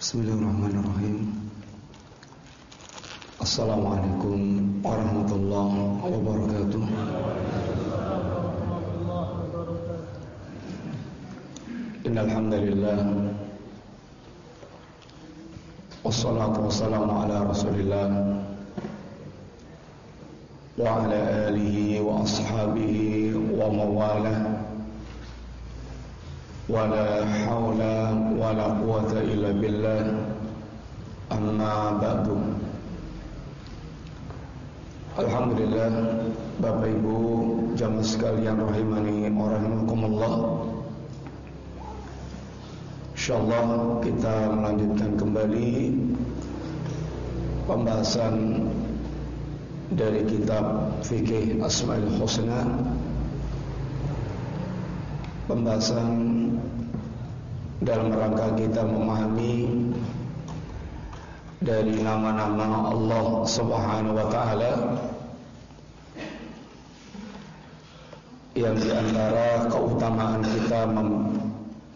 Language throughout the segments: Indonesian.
Bismillahirrahmanirrahim Assalamualaikum warahmatullahi wabarakatuh Innalhamdulillah Wassalatu wassalamu ala rasulillah Wa ala alihi wa ashabihi wa mawalah ولا حول ولا قوة إلا بالله أما بعد Alhamdulillah Bapak Ibu jamaah sekalian rahimani wa rahimakumullah Insyaallah kita melanjutkan kembali pembahasan dari kitab fikih Asmaul Husna pembahasan dalam rangka kita memahami dari nama-nama Allah Subhanahu wa taala yang di antara keutamaan kita mem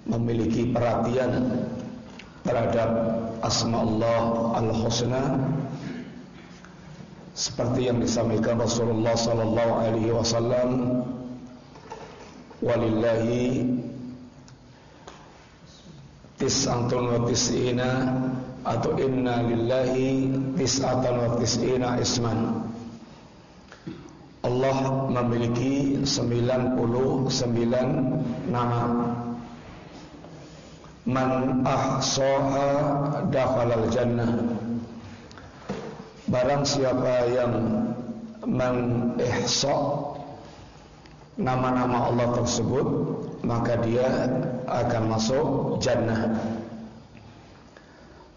memiliki perhatian terhadap asma Allah al-husna seperti yang disampaikan Rasulullah sallallahu alaihi wasallam walillahi tis'atun wa tis'ina atau inna lillahi tis'atan wa tis'ina isman. Allah memiliki 99 nama. Man ahsaha dakhalal jannah. Barang siapa yang Man ihsa nama-nama Allah tersebut maka dia akan masuk jannah.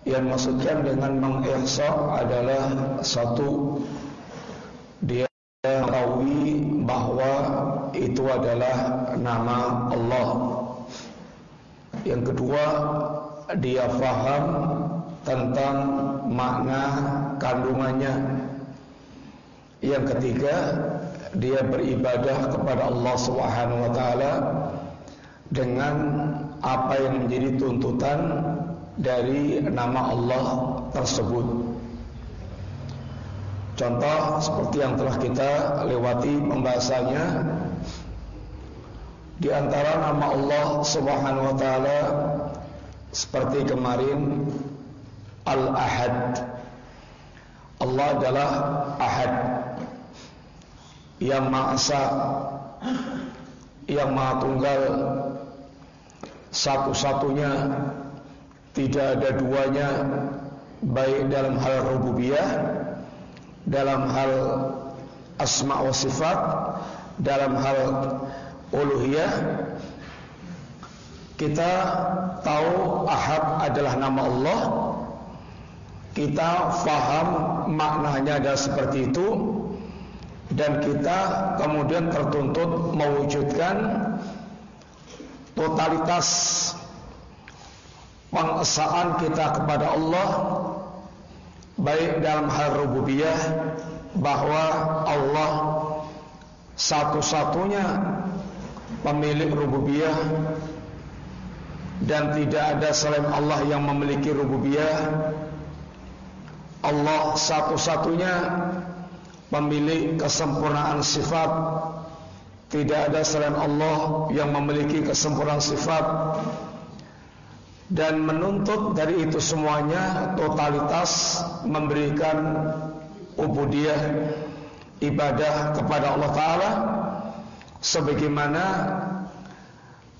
Yang maksudkan dengan mengihsa adalah satu dia tahu bahwa itu adalah nama Allah. Yang kedua dia faham tentang makna kandungannya. Yang ketiga dia beribadah kepada Allah Subhanahu wa taala dengan apa yang menjadi tuntutan dari nama Allah tersebut. Contoh seperti yang telah kita lewati pembahasannya di antara nama Allah Subhanahu wa taala seperti kemarin Al-Ahad. Allah adalah Ahad yang Maha Esa, yang Maha Tunggal, satu-satunya, tidak ada duanya, baik dalam hal rububiyah, dalam hal asma wa sifat, dalam hal uluhiyah. Kita tahu ahad adalah nama Allah. Kita faham maknanya adalah seperti itu dan kita kemudian tertuntut mewujudkan totalitas pengesaan kita kepada Allah baik dalam hal rububiyah bahwa Allah satu-satunya pemilik rububiyah dan tidak ada selain Allah yang memiliki rububiyah. Allah satu-satunya pemilik kesempurnaan sifat tidak ada selain Allah yang memiliki kesempurnaan sifat. Dan menuntut dari itu semuanya totalitas memberikan ubudiyah ibadah kepada Allah Ta'ala. Sebagaimana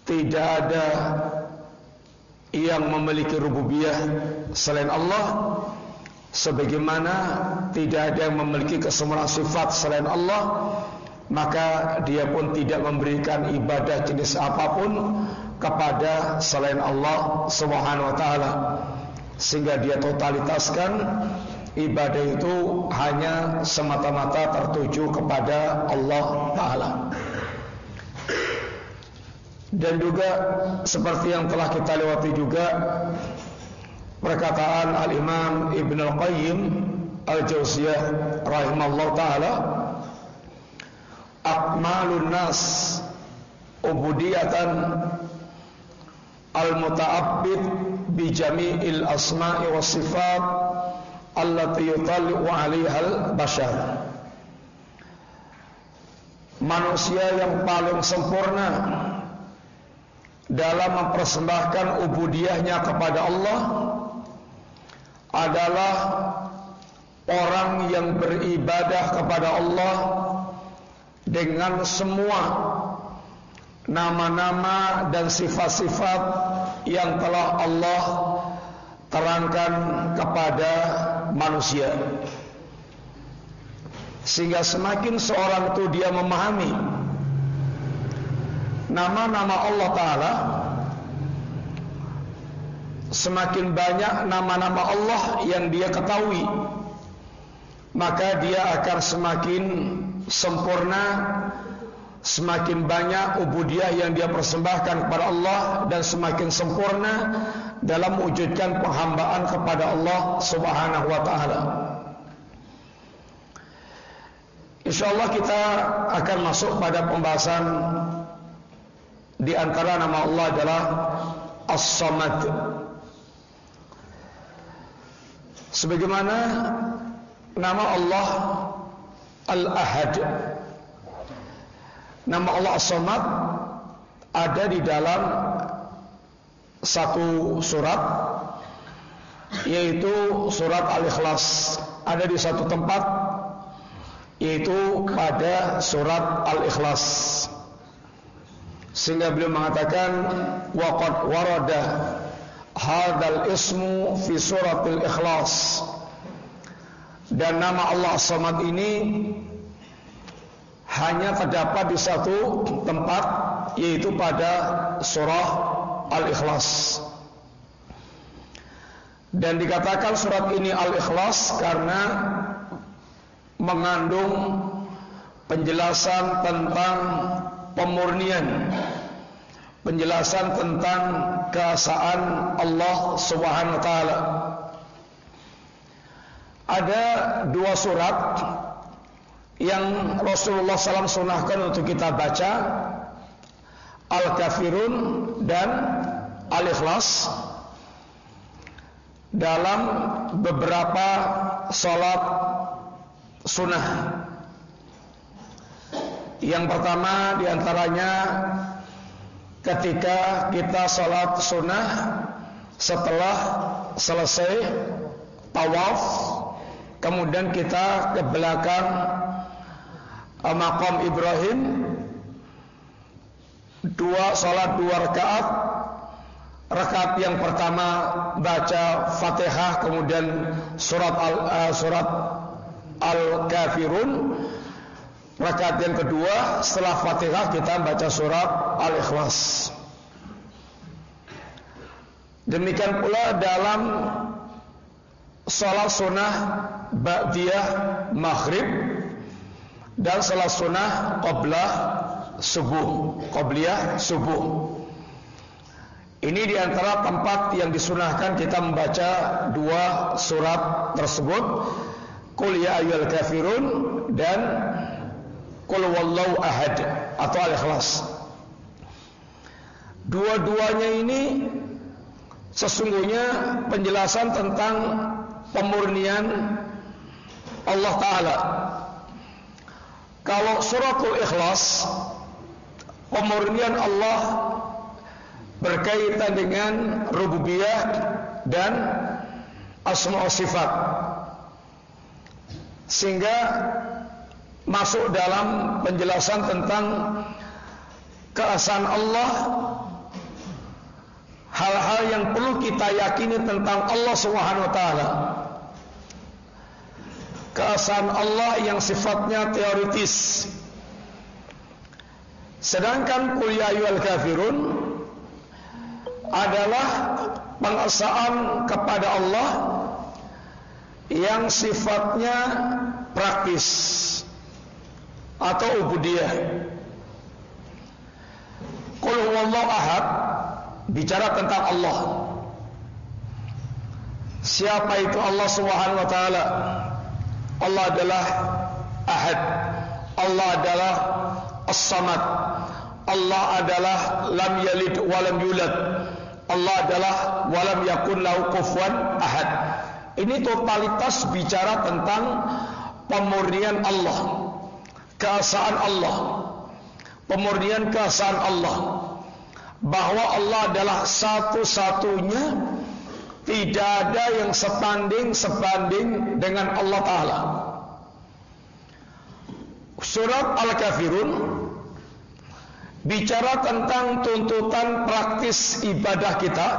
tidak ada yang memiliki rububiyah selain Allah. Sebagaimana tidak ada yang memiliki kesempurnaan sifat selain Allah maka dia pun tidak memberikan ibadah jenis apa pun kepada selain Allah Subhanahu wa taala. Sehingga dia totalitaskan ibadah itu hanya semata-mata tertuju kepada Allah taala. Dan juga seperti yang telah kita lewati juga perkataan Al-Imam Ibn Al-Qayyim Al-Jauziyah rahimahullah taala akmalun nas ubudiyatan al-muta'abbid bi jami'il asma'i was sifat allati yutalli'u 'alaiha al-bashar manusia yang paling sempurna dalam mempersembahkan ubudiyahnya kepada Allah adalah orang yang beribadah kepada Allah dengan semua nama-nama dan sifat-sifat yang telah Allah terangkan kepada manusia. Sehingga semakin seorang itu dia memahami nama-nama Allah Ta'ala Semakin banyak nama-nama Allah yang dia ketahui Maka dia akan semakin sempurna Semakin banyak ubudiyah yang dia persembahkan kepada Allah Dan semakin sempurna dalam mewujudkan penghambaan kepada Allah Subhanahu wa taala. Insyaallah kita akan masuk pada pembahasan di antara nama Allah adalah As-Samad. Sebagaimana nama Allah Al-Ahad. Nama Allah As-Samad ada di dalam satu surat yaitu surat Al-Ikhlas. Ada di satu tempat yaitu pada surat Al-Ikhlas. Sehingga beliau mengatakan waqad warada hadzal ismu fi suratil ikhlas dan nama Allah Samad ini hanya terdapat di satu tempat yaitu pada surah Al-Ikhlas. Dan dikatakan surat ini Al-Ikhlas karena mengandung penjelasan tentang pemurnian, penjelasan tentang keesaan Allah Subhanahu wa taala. Ada dua surat yang Rasulullah SAW sunahkan untuk kita baca. Al-Kafirun dan Al-Ikhlas. Dalam beberapa sholat sunnah. Yang pertama di antaranya ketika kita sholat sunnah setelah selesai tawaf, kemudian kita ke belakang makam Ibrahim. Dua salat dua rakaat. Rakaat yang pertama baca Fatihah kemudian surat al uh, surat Al-Kafirun. Rakaat yang kedua setelah Fatihah kita baca surat Al-Ikhlas. Demikian pula dalam salat sunnah ba'diyah maghrib dan salat sunnah qablah subuh, qabliyah subuh. Ini di antara tempat yang disunahkan kita membaca dua surat tersebut, Qul ya ayyuhal kafirun dan Qul wallahu ahad atau al-ikhlas. Dua-duanya ini sesungguhnya penjelasan tentang pemurnian Allah Ta'ala. Kalau suratul ikhlas pemurnian Allah berkaitan dengan rububiyah dan asma sifat sehingga masuk dalam penjelasan tentang keasaan Allah hal-hal yang perlu kita yakini tentang Allah Subhanahu wa taala keasaan Allah yang sifatnya teoritis Sedangkan qul ya kafirun adalah pengesaan kepada Allah yang sifatnya praktis atau ubudiyah. Qul huwallahu ahad bicara tentang Allah. Siapa itu Allah Subhanahu wa taala? Allah adalah ahad. Allah adalah As-Samad. Allah adalah lam yalid wa lam yulad. Allah adalah walam yakun lahu kufuwan ahad. Ini totalitas bicara tentang pemurnian Allah, keesaan Allah, pemurnian keesaan Allah, bahwa Allah adalah satu-satunya tidak ada yang setanding sebanding dengan Allah Ta'ala. Surat Al-Kafirun Bicara tentang tuntutan praktis ibadah kita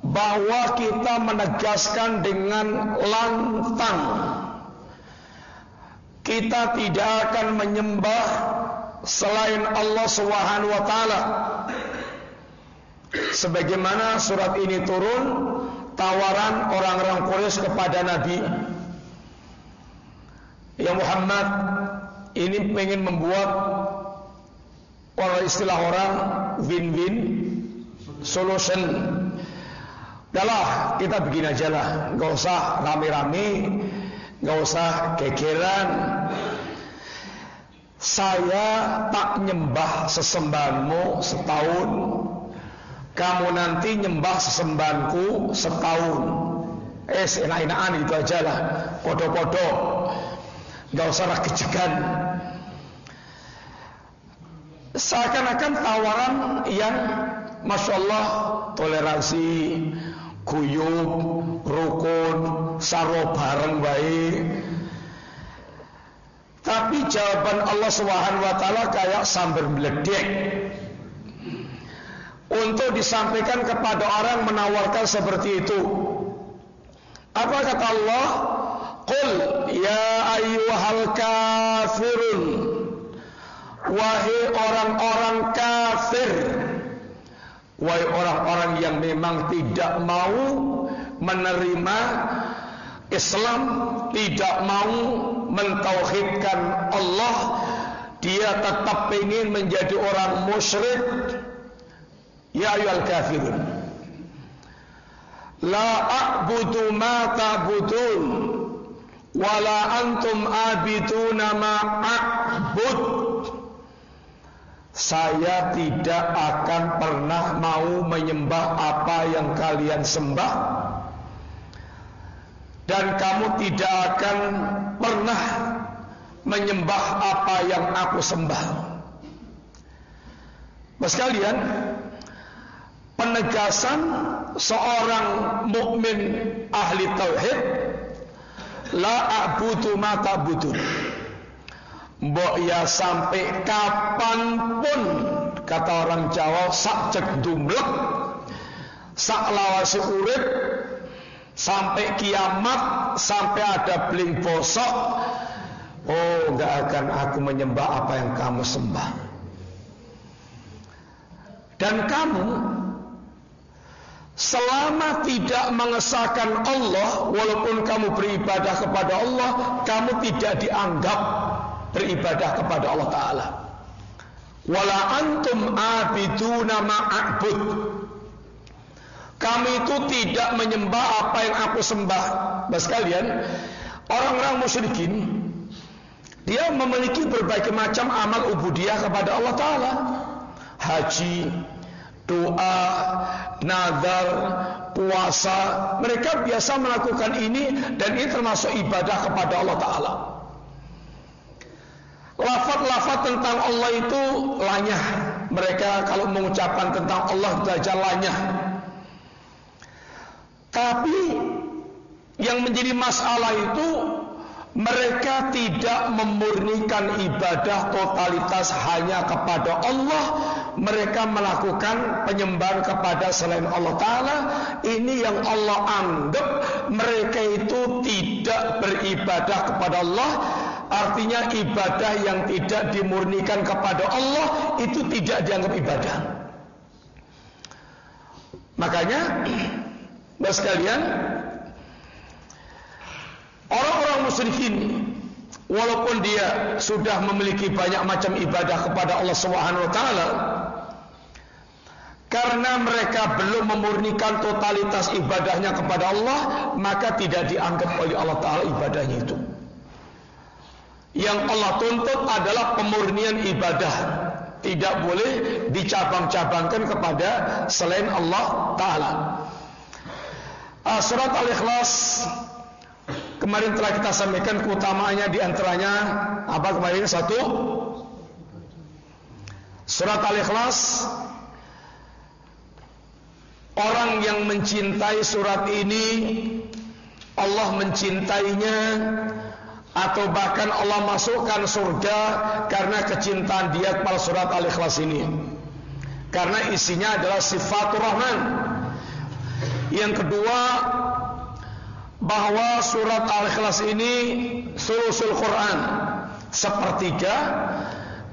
Bahwa kita menegaskan dengan lantang Kita tidak akan menyembah selain Allah Subhanahu wa taala Sebagaimana surat ini turun tawaran orang-orang Quraisy kepada Nabi Ya Muhammad ini ingin membuat orang istilah orang win-win solution. Dahlah kita bikin aja lah, nggak usah rame-rame, nggak usah kekeran. Saya tak nyembah sesembahanmu setahun kamu nanti nyembah sesembahanku setahun. Eh, enak-enakan itu aja lah. Podo-podo. Gak usah rakejegan. Seakan-akan tawaran yang Masya Allah toleransi, guyub, rukun, saro bareng baik. Tapi jawaban Allah Subhanahu wa taala kayak sambar meledek untuk disampaikan kepada orang menawarkan seperti itu. Apa kata Allah? Qul ya ayyuhal kafirun Wahai orang-orang kafir Wahai orang-orang yang memang tidak mau menerima Islam Tidak mau mentauhidkan Allah Dia tetap ingin menjadi orang musyrik Ya ayyuhal kafirun. La a'budu ma ta'budun Wala antum abiduna ma a'bud. Saya tidak akan pernah mau menyembah apa yang kalian sembah. Dan kamu tidak akan pernah menyembah apa yang aku sembah. Mas kalian penegasan seorang mukmin ahli tauhid la a'budu ma ta'budun mbok ya sampai kapan pun kata orang Jawa sak cek dumlek sak lawasi urip sampai kiamat sampai ada bling bosok oh enggak akan aku menyembah apa yang kamu sembah. Dan kamu Selama tidak mengesahkan Allah Walaupun kamu beribadah kepada Allah Kamu tidak dianggap beribadah kepada Allah Ta'ala. Wala antum abiduna ma'abud. Kami itu tidak menyembah apa yang aku sembah. Mas kalian Orang-orang musyrikin Dia memiliki berbagai macam amal ubudiyah kepada Allah Ta'ala. Haji doa, nazar, puasa. Mereka biasa melakukan ini dan ini termasuk ibadah kepada Allah Ta'ala. Lafat-lafat tentang Allah itu lanyah. Mereka kalau mengucapkan tentang Allah itu aja lanyah. Tapi yang menjadi masalah itu mereka tidak memurnikan ibadah totalitas hanya kepada Allah mereka melakukan penyembahan kepada selain Allah Ta'ala ini yang Allah anggap mereka itu tidak beribadah kepada Allah. Artinya ibadah yang tidak dimurnikan kepada Allah itu tidak dianggap ibadah. Makanya Bapak sekalian Orang-orang musyrikin walaupun dia sudah memiliki banyak macam ibadah kepada Allah Subhanahu wa taala karena mereka belum memurnikan totalitas ibadahnya kepada Allah, maka tidak dianggap oleh Allah taala ibadahnya itu. Yang Allah tuntut adalah pemurnian ibadah. Tidak boleh dicabang-cabangkan kepada selain Allah Ta'ala. Uh, surat Al-Ikhlas kemarin telah kita sampaikan keutamaannya di antaranya apa kemarin satu surat Al-Ikhlas orang yang mencintai surat ini Allah mencintainya atau bahkan Allah masukkan surga karena kecintaan dia kepada surat Al-Ikhlas ini. Karena isinya adalah sifat Rahman. Yang kedua, bahwa surat Al-Ikhlas ini sulusul Quran, sepertiga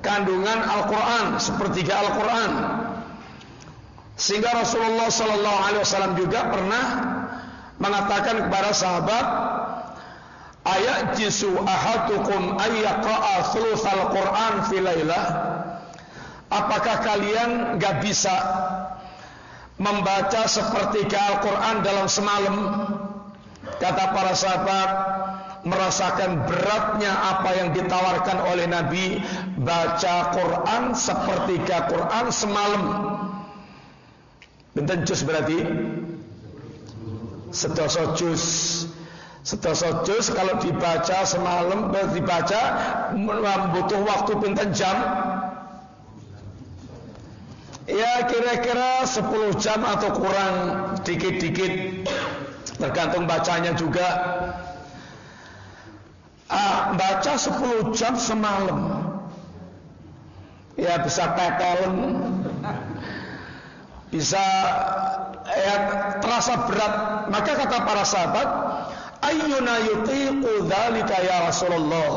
kandungan Al-Quran, sepertiga Al-Quran. Sehingga Rasulullah Sallallahu Alaihi Wasallam juga pernah mengatakan kepada sahabat, Ayat jisu ahadukum ayyaqa'a thuluthal Qur'an fi lailah Apakah kalian gak bisa membaca sepertiga Al-Quran dalam semalam? Kata para sahabat, merasakan beratnya apa yang ditawarkan oleh Nabi, baca Quran sepertiga Quran semalam. Benten jus berarti? Sedoso jus. Sedoso juz kalau dibaca semalam eh, dibaca butuh waktu pinten jam? Ya kira-kira 10 jam atau kurang dikit-dikit tergantung bacanya juga. Ah, baca 10 jam semalam. Ya bisa tetelen. Bisa ya terasa berat. Maka kata para sahabat, Ayyuna yutiqu dzalika ya Rasulullah?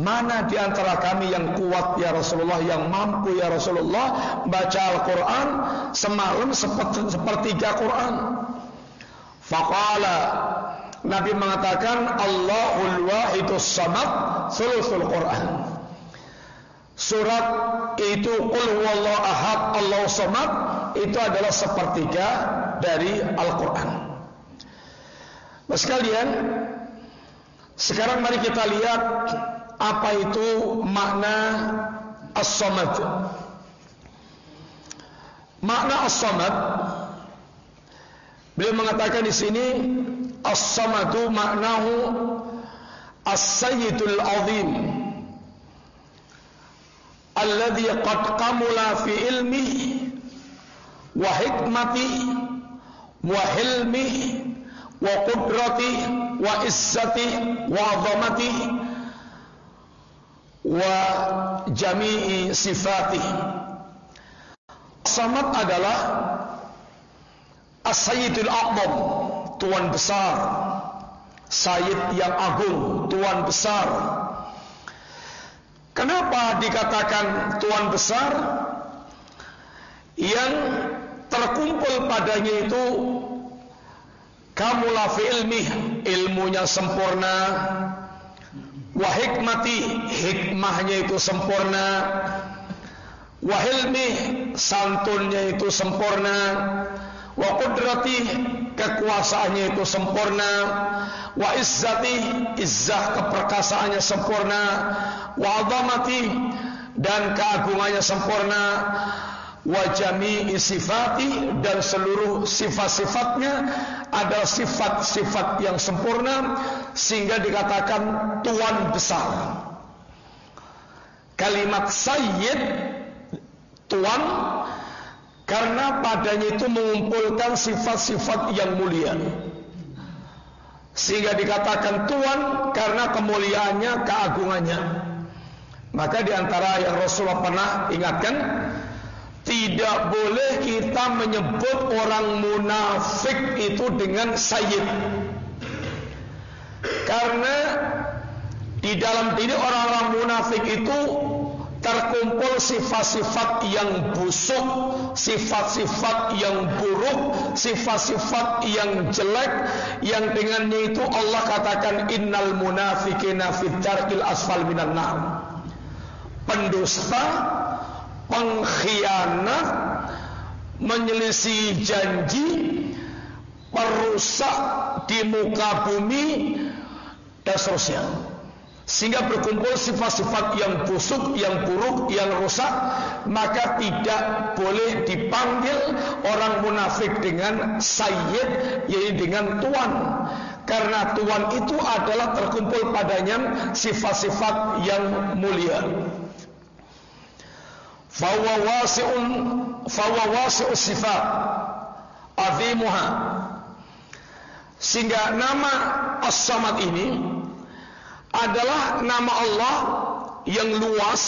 Mana di antara kami yang kuat ya Rasulullah, yang mampu ya Rasulullah baca Al-Qur'an semalam seperti sepertiga Quran? Faqala Nabi mengatakan Allahul wahidus samad sulusul Quran. Surat itu qul huwallahu ahad Allahu samad itu adalah sepertiga dari Al-Qur'an. Sekalian, sekarang mari kita lihat apa itu makna as-samad. Makna as-samad beliau mengatakan di sini as-samadu maknahu as-sayyidul azim alladhi qad qamula fi ilmihi wa hikmatihi wa hilmihi wa qudrati wa izzati wa azamati wa jami'i sifati. Samad adalah As-Sayyidul Tuan besar. Sayyid yang agung Tuan besar. Kenapa dikatakan Tuan besar? Yang terkumpul padanya itu Kamulah fi ilmi ilmunya sempurna. Wa hikmati hikmahnya itu sempurna. Wa hilmi santunnya itu sempurna. Wa qudrati kekuasaannya itu sempurna. Wa izzati izzah keperkasaannya sempurna. Wa azamati dan keagungannya sempurna wa jami'i sifati dan seluruh sifat-sifatnya ada sifat-sifat yang sempurna sehingga dikatakan tuan besar. Kalimat sayyid tuan karena padanya itu mengumpulkan sifat-sifat yang mulia. Sehingga dikatakan tuan karena kemuliaannya, keagungannya. Maka di antara yang Rasulullah pernah ingatkan tidak boleh kita menyebut orang munafik itu dengan sayyid. Karena di dalam diri orang-orang munafik itu terkumpul sifat-sifat yang busuk, sifat-sifat yang buruk, sifat-sifat yang jelek yang dengannya itu Allah katakan innal munafiqina fid asfal minan nar. Pendusta pengkhianat, menyelisih janji, perusak di muka bumi, dan seterusnya. sehingga berkumpul sifat-sifat yang busuk, yang buruk, yang rusak, maka tidak boleh dipanggil orang munafik dengan sayyid, yaitu dengan tuan. Karena tuan itu adalah terkumpul padanya sifat-sifat yang mulia. Fawawasi'un fawawasi'us sifat azimuha. Sehingga nama As-Samad ini adalah nama Allah yang luas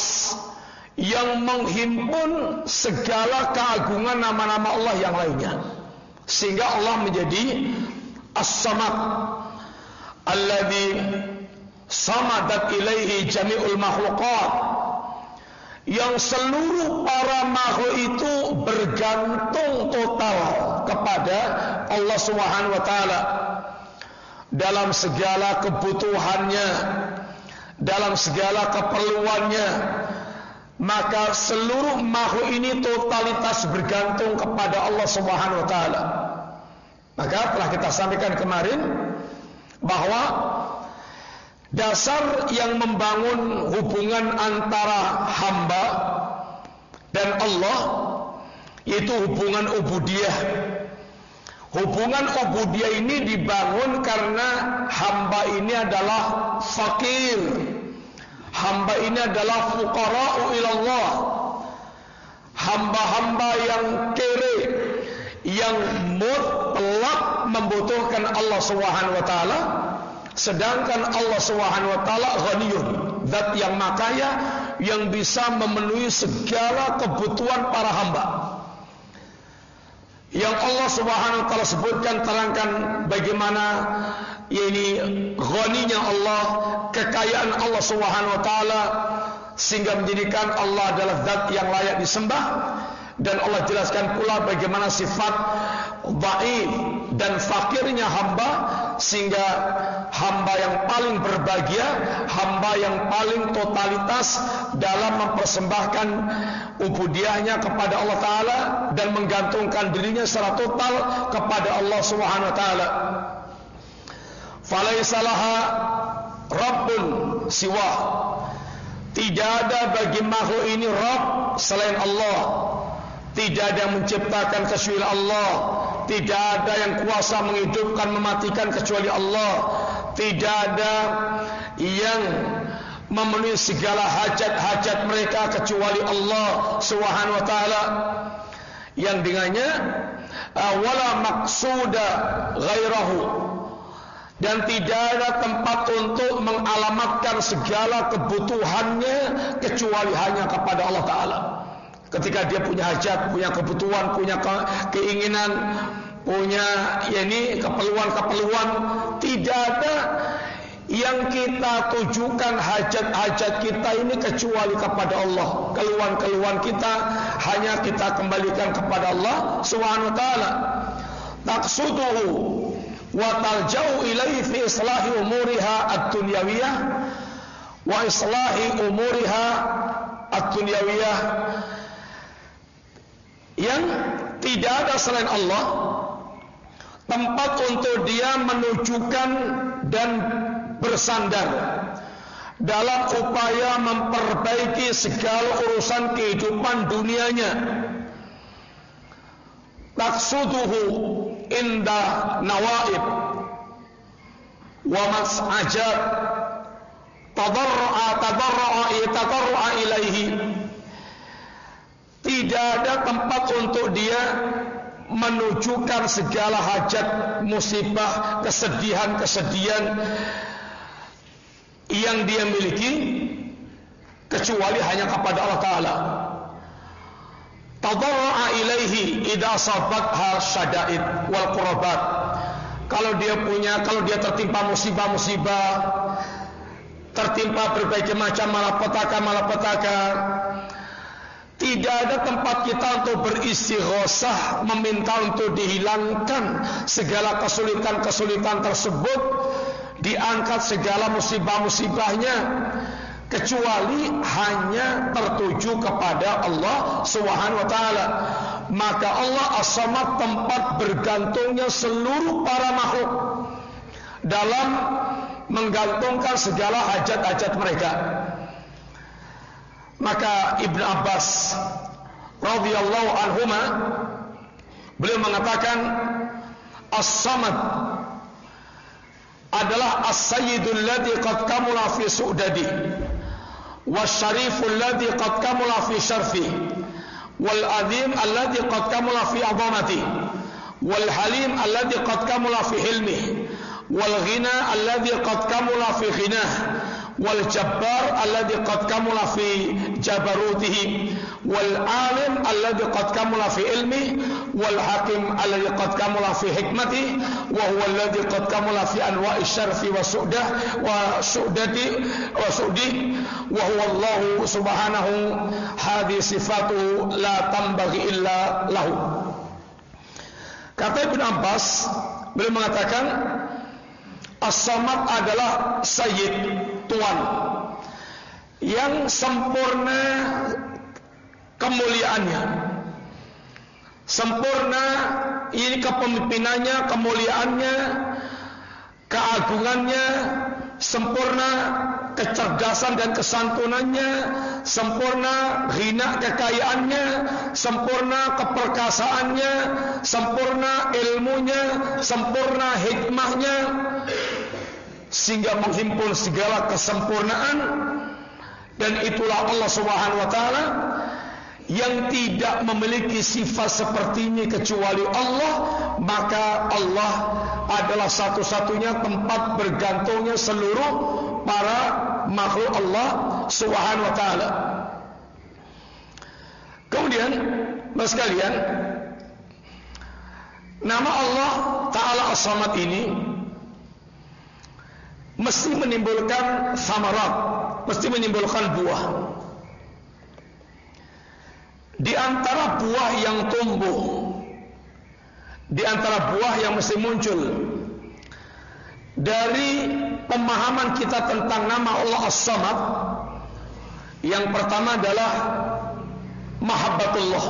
yang menghimpun segala keagungan nama-nama Allah yang lainnya. Sehingga Allah menjadi As-Samad. Alladzi samadat ilaihi jami'ul makhluqat yang seluruh para makhluk itu bergantung total kepada Allah Subhanahu wa taala dalam segala kebutuhannya, dalam segala keperluannya, maka seluruh makhluk ini totalitas bergantung kepada Allah Subhanahu wa taala. Maka telah kita sampaikan kemarin bahwa dasar yang membangun hubungan antara hamba dan Allah yaitu hubungan ubudiyah Hubungan ubudiyah ini dibangun karena hamba ini adalah fakir. Hamba ini adalah fuqara'u ilallah. Hamba-hamba yang kere yang mutlak membutuhkan Allah Subhanahu wa taala sedangkan Allah Subhanahu wa taala ghaniyun, zat yang makaya yang bisa memenuhi segala kebutuhan para hamba. Yang Allah Subhanahu wa taala sebutkan terangkan bagaimana ini ghaninya Allah, kekayaan Allah Subhanahu wa taala sehingga menjadikan Allah adalah zat yang layak disembah. Dan Allah jelaskan pula bagaimana sifat dhaif dan fakirnya hamba sehingga hamba yang paling berbahagia, hamba yang paling totalitas dalam mempersembahkan ubudiahnya kepada Allah taala dan menggantungkan dirinya secara total kepada Allah Subhanahu wa taala. Falaisalaha rabbun siwa. Tidak ada bagi makhluk ini Rabb selain Allah. Tidak ada yang menciptakan kecuali Allah. Tidak ada yang kuasa menghidupkan mematikan kecuali Allah. Tidak ada yang memenuhi segala hajat-hajat mereka kecuali Allah Subhanahu wa taala. Yang dengannya wala maqsuda ghairahu dan tidak ada tempat untuk mengalamatkan segala kebutuhannya kecuali hanya kepada Allah taala. Ketika dia punya hajat, punya kebutuhan, punya keinginan, punya ini keperluan-keperluan, tidak ada yang kita tujukan hajat-hajat kita ini kecuali kepada Allah. Keluhan-keluhan kita hanya kita kembalikan kepada Allah Subhanahu wa taala. Taqsuduhu wa taljau ilaihi fi islahi umuriha ad-dunyawiyah wa islahi umuriha ad-dunyawiyah yang tidak ada selain Allah tempat untuk dia menunjukkan dan bersandar dalam upaya memperbaiki segala urusan kehidupan dunianya. Taksuduhu indah nawaib wa mas'ajab. Tadarra'a tadarra'a tadarra'a ilaihi tidak ada tempat untuk dia menunjukkan segala hajat, musibah, kesedihan-kesedihan yang dia miliki kecuali hanya kepada Allah Taala. Tadarra'a ilaihi idza sabatha syada'id wal qurbat. Kalau dia punya, kalau dia tertimpa musibah-musibah, tertimpa berbagai macam malapetaka-malapetaka, tidak ada tempat kita untuk beristighosah meminta untuk dihilangkan segala kesulitan-kesulitan tersebut diangkat segala musibah-musibahnya kecuali hanya tertuju kepada Allah Subhanahu wa taala. Maka Allah as-samad tempat bergantungnya seluruh para makhluk dalam menggantungkan segala hajat-hajat mereka. Maka Ibn Abbas radhiyallahu anhuma beliau mengatakan As-Samad adalah As-Sayyidul ladzi qad kamula fi su'dadi wasyariful ladzi qad kamula fi syarfi wal azim alladzi qad kamula fi 'azamati wal halim alladzi qad kamula fi hilmihi wal ghina alladzi qad kamula fi wal jabbar alladzi qad kamula fi jabarutihi wal alim alladzi qad kamula fi ilmihi wal hakim alladzi qad kamula fi hikmatihi wa huwa alladzi qad kamula fi anwa'i syarfi wa su'dah wa su'dati wa su'di wa huwa Allah subhanahu hadhi sifatu la tambaghi illa lahu Kata Ibn Abbas beliau mengatakan As-Samad adalah Sayyid Tuan yang sempurna kemuliaannya. Sempurna ini kepemimpinannya, kemuliaannya, keagungannya, sempurna kecerdasan dan kesantunannya, sempurna ghina kekayaannya, sempurna keperkasaannya, sempurna ilmunya, sempurna hikmahnya, sehingga menghimpun segala kesempurnaan. Dan itulah Allah Subhanahu wa taala yang tidak memiliki sifat seperti ini kecuali Allah maka Allah adalah satu-satunya tempat bergantungnya seluruh para makhluk Allah Subhanahu wa taala. Kemudian, Mas kalian, nama Allah Taala As-Samad ini mesti menimbulkan samarat, mesti menimbulkan buah. Di antara buah yang tumbuh, di antara buah yang mesti muncul dari pemahaman kita tentang nama Allah As-Samad yang pertama adalah mahabbatullah.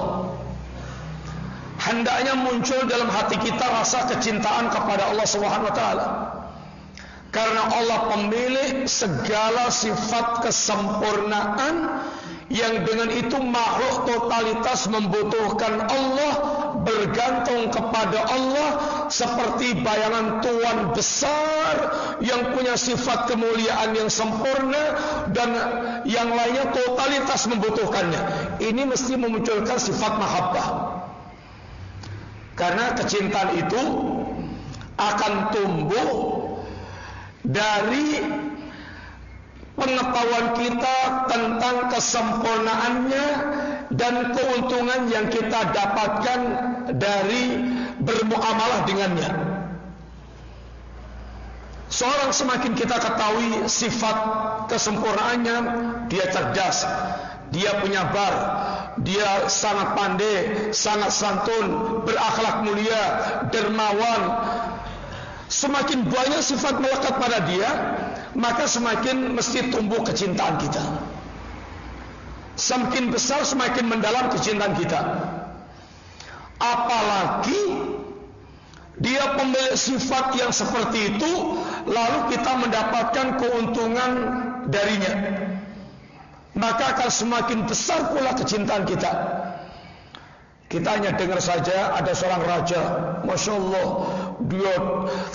Hendaknya muncul dalam hati kita rasa kecintaan kepada Allah Subhanahu wa taala. Karena Allah pemilik segala sifat kesempurnaan yang dengan itu makhluk totalitas membutuhkan Allah bergantung kepada Allah seperti bayangan tuan besar yang punya sifat kemuliaan yang sempurna dan yang lainnya totalitas membutuhkannya. Ini mesti memunculkan sifat mahabbah. Karena kecintaan itu akan tumbuh dari pengetahuan kita tentang kesempurnaannya dan keuntungan yang kita dapatkan dari bermuamalah dengannya. Seorang semakin kita ketahui sifat kesempurnaannya, dia cerdas, dia punya bar, dia sangat pandai, sangat santun, berakhlak mulia, dermawan. Semakin banyak sifat melekat pada dia, maka semakin mesti tumbuh kecintaan kita. Semakin besar semakin mendalam kecintaan kita. Apalagi dia pemilik sifat yang seperti itu lalu kita mendapatkan keuntungan darinya. Maka akan semakin besar pula kecintaan kita. Kita hanya dengar saja ada seorang raja, masya Allah, dia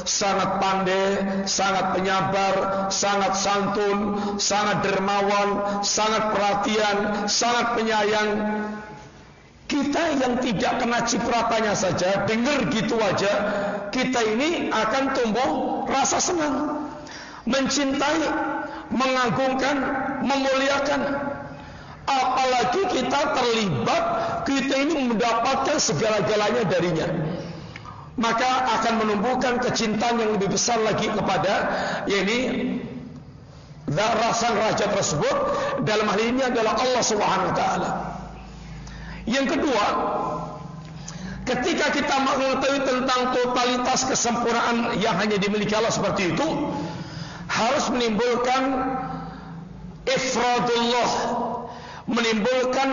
sangat pandai, sangat penyabar, sangat santun, sangat dermawan, sangat perhatian, sangat penyayang. Kita yang tidak kena cipratannya saja, dengar gitu aja, kita ini akan tumbuh rasa senang, mencintai, mengagungkan, memuliakan. Apalagi kita terlibat, kita ini mendapatkan segala-galanya darinya. Maka akan menumbuhkan kecintaan yang lebih besar lagi kepada yakni rasa raja tersebut dalam hal ini adalah Allah Subhanahu wa taala. Yang kedua, ketika kita mengetahui tentang totalitas kesempurnaan yang hanya dimiliki Allah seperti itu, harus menimbulkan ifradullah menimbulkan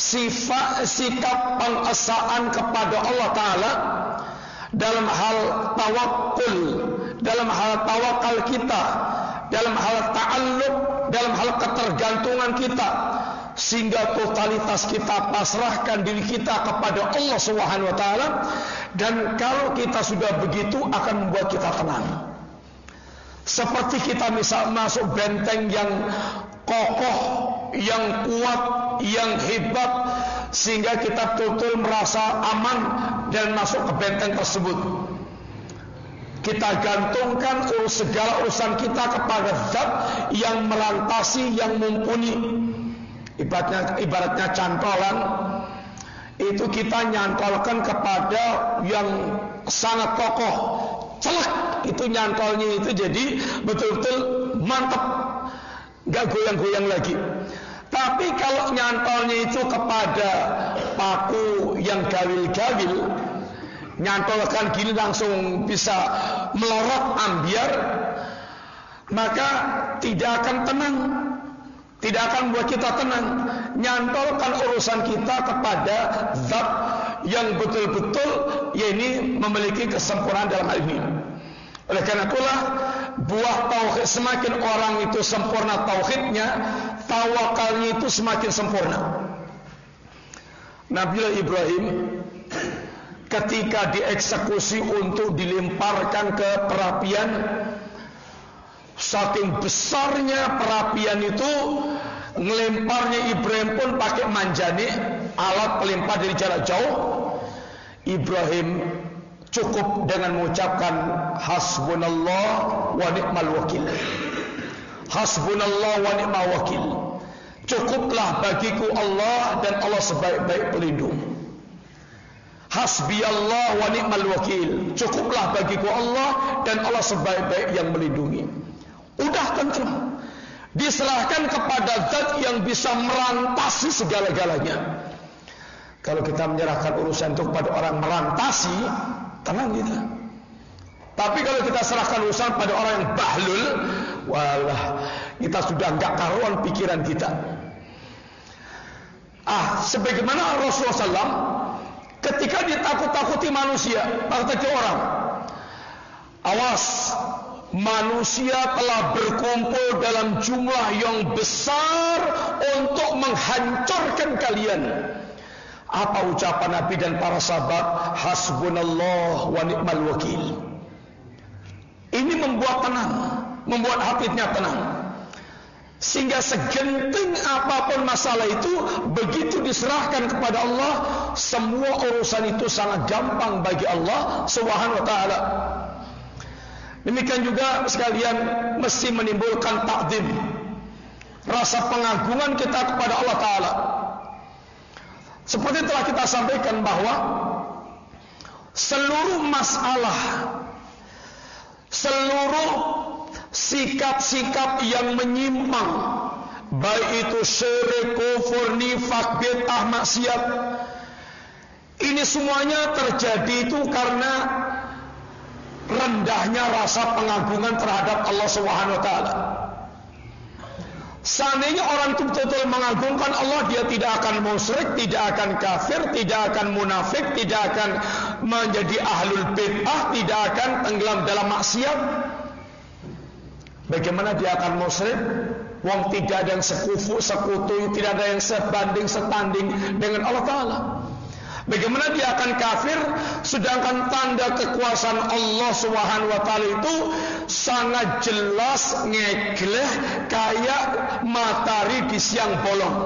sifat sikap pengesaan kepada Allah taala dalam hal tawakul dalam hal tawakal kita, dalam hal ta'alluq, dalam hal ketergantungan kita sehingga totalitas kita pasrahkan diri kita kepada Allah Subhanahu wa taala dan kalau kita sudah begitu akan membuat kita tenang. Seperti kita misal masuk benteng yang kokoh, yang kuat, yang hebat sehingga kita betul-betul merasa aman dan masuk ke benteng tersebut. Kita gantungkan segala urusan kita kepada zat yang melantasi, yang mumpuni. Ibaratnya, ibaratnya cantolan itu kita nyantolkan kepada yang sangat kokoh, celak itu nyantolnya itu jadi betul-betul mantap, nggak goyang-goyang lagi. Tapi kalau nyantolnya itu kepada paku yang gawil-gawil, nyantolkan gini langsung bisa melorot ambiar, maka tidak akan tenang. Tidak akan buat kita tenang. Nyantolkan urusan kita kepada zat yang betul-betul ya ini memiliki kesempurnaan dalam hal ini. Oleh karena itulah buah tauhid semakin orang itu sempurna tauhidnya, tawakalnya itu semakin sempurna. Nabi Ibrahim ketika dieksekusi untuk dilemparkan ke perapian saking besarnya perapian itu ngelemparnya Ibrahim pun pakai manjani alat pelempar dari jarak jauh Ibrahim cukup dengan mengucapkan hasbunallah wa ni'mal wakil. Hasbunallah wa ni'mal wakil. Cukuplah bagiku Allah dan Allah sebaik-baik pelindung. Hasbi Allah wa ni'mal wakil. Cukuplah bagiku Allah dan Allah sebaik-baik yang melindungi. Udah tentrem. Diserahkan kepada zat yang bisa merantasi segala-galanya. Kalau kita menyerahkan urusan itu kepada orang merantasi, Tenang kita. Tapi kalau kita serahkan urusan pada orang yang bahlul, walah, kita sudah enggak karuan pikiran kita. Ah, sebagaimana Rasulullah SAW ketika ditakut-takuti manusia, takut orang, awas, manusia telah berkumpul dalam jumlah yang besar untuk menghancurkan kalian. Apa ucapan Nabi dan para sahabat? Hasbunallah wa ni'mal wakil. Ini membuat tenang, membuat hatinya tenang. Sehingga segenting apa pun masalah itu begitu diserahkan kepada Allah, semua urusan itu sangat gampang bagi Allah Subhanahu wa taala. Demikian juga sekalian mesti menimbulkan takdim. Rasa pengagungan kita kepada Allah taala. Seperti telah kita sampaikan bahwa seluruh masalah, seluruh sikap-sikap yang menyimpang, baik itu syirik, kufur, nifak, bid'ah, maksiat, ini semuanya terjadi itu karena rendahnya rasa pengagungan terhadap Allah Subhanahu wa taala. Seandainya orang itu betul-betul mengagungkan Allah, dia tidak akan musyrik, tidak akan kafir, tidak akan munafik, tidak akan menjadi ahlul bid'ah, tidak akan tenggelam dalam maksiat. Bagaimana dia akan musyrik? Wong tidak ada yang sekufu, sekutu, tidak ada yang sebanding, setanding dengan Allah Ta'ala. Bagaimana dia akan kafir sedangkan tanda kekuasaan Allah Subhanahu wa taala itu sangat jelas ngegleh kayak matahari di siang bolong.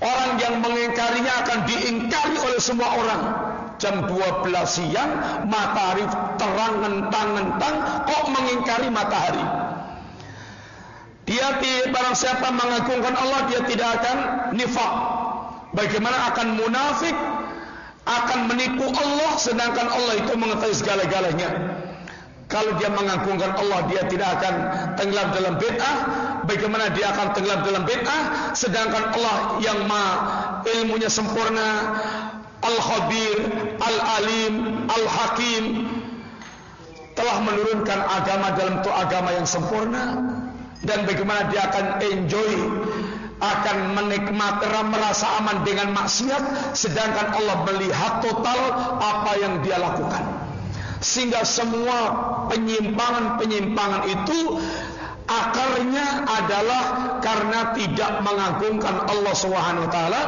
Orang yang mengingkarinya akan diingkari oleh semua orang. Jam 12 siang matahari terang ngentang-ngentang kok mengingkari matahari. Dia barang siapa mengagungkan Allah dia tidak akan nifak Bagaimana akan munafik akan menipu Allah sedangkan Allah itu mengetahui segala-galanya. Kalau dia mengagungkan Allah dia tidak akan tenggelam dalam bid'ah. Bagaimana dia akan tenggelam dalam bid'ah sedangkan Allah yang ma ilmunya sempurna, Al-Khabir, Al-Alim, Al-Hakim telah menurunkan agama dalam itu agama yang sempurna dan bagaimana dia akan enjoy akan menikmati merasa aman dengan maksiat sedangkan Allah melihat total apa yang dia lakukan. Sehingga semua penyimpangan-penyimpangan itu akarnya adalah karena tidak mengagungkan Allah Subhanahu wa taala.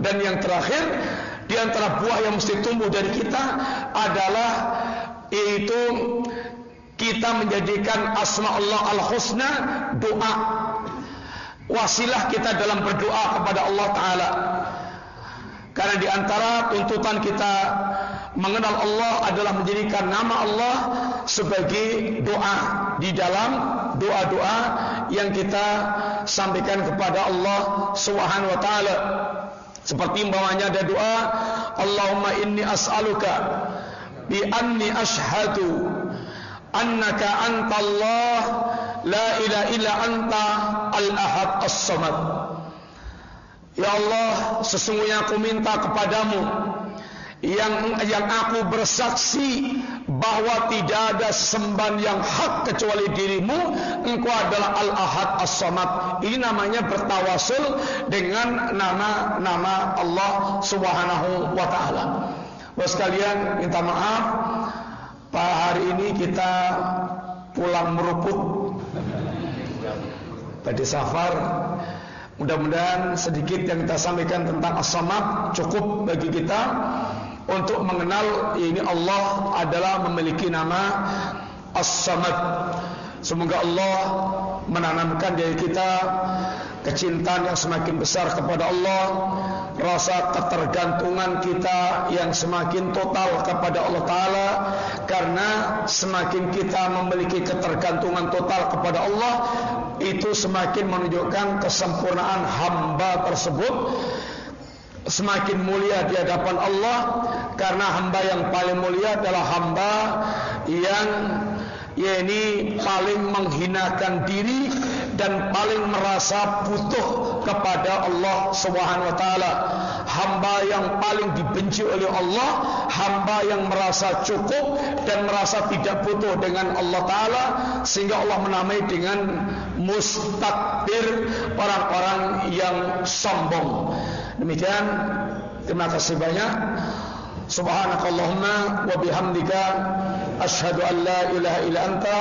Dan yang terakhir di antara buah yang mesti tumbuh dari kita adalah yaitu kita menjadikan asma Allah al-husna doa. Wasilah kita dalam berdoa kepada Allah taala. Karena di antara tuntutan kita mengenal Allah adalah menjadikan nama Allah sebagai doa. Di dalam doa-doa yang kita sampaikan kepada Allah Subhanahu wa taala. Seperti umpamanya ada doa Allahumma inni as'aluka bi anni ashhadu annaka anta Allah la ilaha illa anta al-ahad as-samad. Ya Allah, sesungguhnya aku minta kepadamu yang yang aku bersaksi bahwa tidak ada sembahan yang hak kecuali dirimu. Engkau adalah al-ahad as-samad. Ini namanya bertawasul dengan nama-nama Allah subhanahu wa ta'ala. Bos sekalian minta maaf. Pak hari ini kita pulang meruput. Pada safar. Mudah-mudahan sedikit yang kita sampaikan tentang as-samad cukup bagi kita untuk mengenal ini Allah adalah memiliki nama as-samad. Semoga Allah menanamkan dari kita kecintaan yang semakin besar kepada Allah, rasa ketergantungan kita yang semakin total kepada Allah Taala, karena semakin kita memiliki ketergantungan total kepada Allah, itu semakin menunjukkan kesempurnaan hamba tersebut semakin mulia di hadapan Allah karena hamba yang paling mulia adalah hamba yang yakni paling menghinakan diri dan paling merasa butuh kepada Allah Subhanahu wa. Hamba yang paling dibenci oleh Allah, hamba yang merasa cukup dan merasa tidak butuh dengan Allah taala sehingga Allah menamai dengan mustakbir orang-orang yang sombong. Demikian terima kasih banyak. Subhanakallahumma wa bihamdika asyhadu an la ilaha illa anta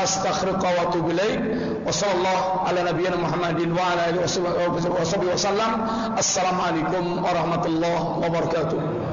astaghfiruka wa atubu ilaik. Wa sallallahu ala nabiyyina Muhammadin wa ala alihi wasallam. Assalamualaikum warahmatullahi wabarakatuh.